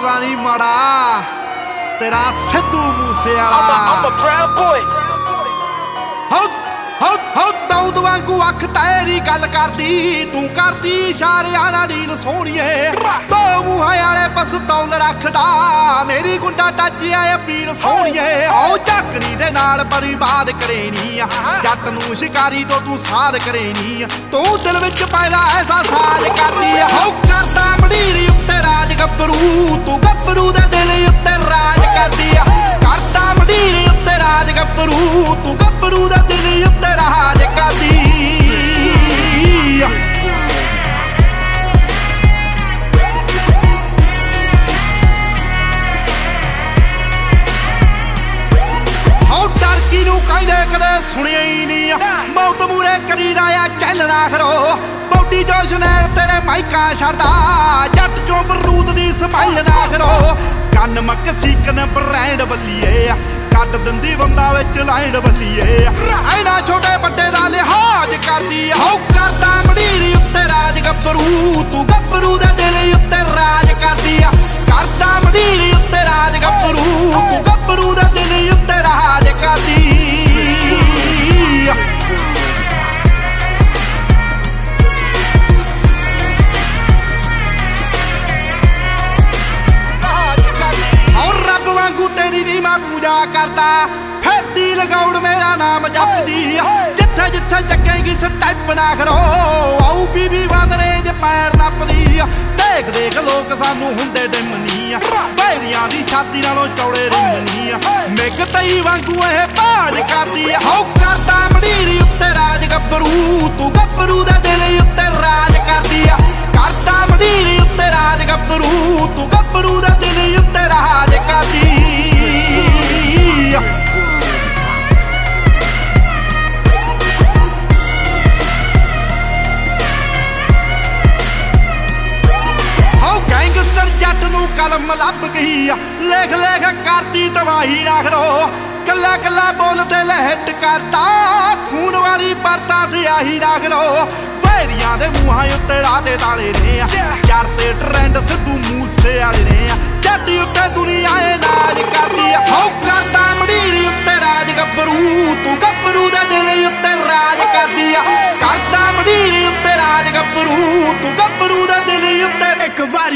ਲੱਗਦਾ ਨਹੀਂ ਮਾੜਾ ਤੇਰਾ ਸਿੱਧੂ ਮੂਸੇ ਵਾਲਾ. ਹਉ ਹਉ ਦੌਦ ਵਾਂਗੂ ਅੱਖ ਤੇਰੀ ਗੱਲ ਕਰਦੀ ਤੂੰ ਕਰਦੀ ਇਸ਼ਾਰਿਆਂ ਨਾਲ ਢੀਲ ਸੋਹਣੀਏ। ਦੋ ਮੂੰਹਾਂ ਵਾਲੇ ਪਸਤੌਲ ਰੱਖਦਾ ਮੇਰੀ ਗੁੰਡਾ ਟੱਚ ਆਏ ਅਪੀਲ ਸੋਹਣੀਏ। ਆਓ ਚੱਕਰੀ ਦੇ ਨਾਲ ਬਰਬਾਦ ਕਰੇਨੀ ਆ ਜੱਟ ਨੂੰ ਸ਼ਿਕਾਰੀ ਤੋਂ ਤੂੰ ਸਾਧ ਕਰੇਨੀ ਆ। ਤੂੰ ਦਿਲ ਵਿੱਚ ਪੈਦਾ ਐਸਾ ਸਾਜ ਕਰਦੀ ਕਹਿੰਦੇ ਕਦੇ ਸੁਣਿਆ ਹੀ ਨਹੀਂ ਮੌਤ ਮੂਰੇ ਕਰੀਦਾ ਆ, ਚੱਲਣਾ ਖਰੋ ਬੌਡੀ ਜੋਸ਼ ਨੇ ਤੇਰੇ ਮਾਈਕਾ ਛੱਡਦਾ, ਜੱਟ ਚੋਂ ਬਰੂਦ ਦੀ ਸਮਾਈਲ ਨਾ ਖਰੋ ਕੰਨ ਮੱਕ ਸੀਕਨ ਬ੍ਰਾਂਡ ਬੱਲੀਏ ਕੱਢ ਦਿੰਦੀ ਬੰਦਾ ਵਿੱਚ ਲਾਈਨ ਬੱਲੀਏ ਆ। ਐਨਾ ਛੋਟੇ ਵੱਡੇ ਦਾ ਲਿਹਾਜ਼ ਕਰਦੀ ਆ। ਹਉ ਕਰਦਾ ਮੜੀਰੀ ਉੱਤੇ ਰਾਜ ਗੱਭਰੂ, ਤੂੰ ਗੱਭਰੂ ਦੇ ਦਿਲ ਉੱਤੇ ਰਾਜ ਕਰਦੀ ਆ। ਕਰਦਾ ਕਰਦਾ। ਫਿਰਦੀ ਲਗਾਉਣ ਮੇਰਾ ਨਾਮ ਜਪਦੀ। ਜਿੱਥੇ ਜਿੱਥੇ ਚੱਕੇਗੀ ਸਟੈਪ ਨਾ ਕਰੋ ਆਉ ਬੀਬੀ ਵਾਂਦਰੇ ਜੇ ਪੈਰ ਨੱਪਦੀ ਦੇਖ ਦੇਖ ਲੋਕ ਸਾਨੂੰ ਹੁੰਦੇ ਡਿਮਨੀ ਬੈਰੀਆਂ ਦੀ ਛਾਤੀ ਨਾਲੋਂ ਚੌੜੇ ਰਿੰਮਨੀ ਆ। ਮਿੱਗ ਤਈ ਵਾਂਗੂ ਇਹ ਬਾਜ ਕਰਦੀ ਹਉ ਕਰਦਾ ਮੜੀਰੀ ਉੱਤੇ ਰਾਜ ਗੱਭਰੂ। ਤੂੰ ਗੱਭਰੂ ਦੇ ਦਿਲ ਉੱਤੇ ਰਾਜ ਕਰਦੀ ਆ। ਕਰਦਾ ਮੜੀਰੀ ਉੱਤੇ ਰਾਜ ਗੱਭਰੂ। ਤੂੰ ਗੱਭਰੂ ਦੇ ਦਿਲ ਉੱਤੇ ਰਾਜ ਜੱਟ ਨੂੰ ਕਲਮ ਲੱਭ ਗਈ ਆ। ਲੇਖ ਲੇਖ ਕਰਦੀ ਤਬਾਹੀ ਰੱਖ ਰੋ। ਕੱਲਾ ਕੱਲਾ ਬੋਲ ਤੇ ਲਹਿਟ ਕਰਦਾ ਖੂਨ ਵਾਲੀ ਪਰਤਾ ਸਿਆਹੀ ਰੱਖ ਲੋ ਭੈਰੀਆਂ ਦੇ ਮੂੰਹਾਂ ਉੱਤੇ ਰਾਦੇ ਤਾਲੇ ਨੇ ਆ। ਯਾਰ ਤੇ ਟ੍ਰੈਂਡ ਸਿੱਧੂ ਮੂਸੇ ਵਾਲੇ ਨੇ ਆ। ਜੱਟ ਉੱਤੇ ਦੁਨੀਆ ਏ ਨਾਜ ਕਰਦੀ ਆ। ਹਉ ਕਰਦਾ ਮੜੀਰੀ ਉੱਤੇ ਰਾਜ ਗੱਭਰੂ। ਤੂੰ ਗੱਭਰੂ ਦੇ ਦਿਲ ਉੱਤੇ ਰਾਜ ਕਰਦੀ ਆ। ਕਰਦਾ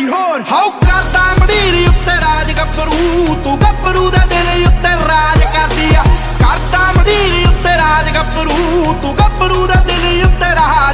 ਕੋਈ ਹੋਰ ਹਾਉ ਕਰਦਾ ਮੜੀਰੀ ਉੱਤੇ ਰਾਜ ਗੱਭਰੂ, ਤੂੰ ਗੱਭਰੂ ਦਾ ਦਿਲ ਉੱਤੇ ਰਾਜ ਕਰਦੀ ਆ। ਕਰਦਾ ਮੜੀਰੀ ਉੱਤੇ ਰਾਜ ਗੱਭਰੂ, ਤੂੰ ਗੱਭਰੂ ਦਾ ਦਿਲ ਉੱਤੇ ਰਾਜ